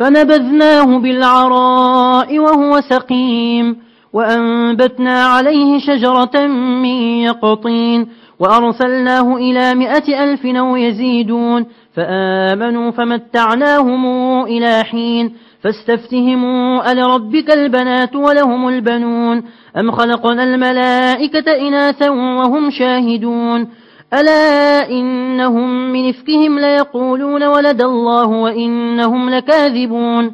فنبذناه بالعراء وهو سقيم وأنبتنا عليه شجرة من يقطين وأرسلناه إلى مئة ألف نو يزيدون فآمنوا فمتعناهم إلى حين فاستفتهموا ألربك البنات ولهم البنون أم خلقنا الملائكة إناثا وهم شاهدون ألا إنهم من إفكهم ليقولون ولد الله وإنهم لكاذبون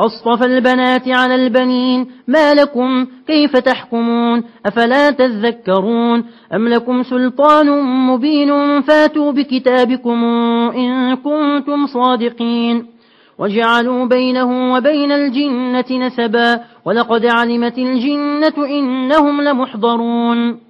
أصطفى البنات على البنين ما لكم كيف تحكمون أفلا تذكرون أم لكم سلطان مبين فاتوا بكتابكم إن كنتم صادقين وجعلوا بينه وبين الجنة نسبا ولقد علمت الجنة إنهم لمحضرون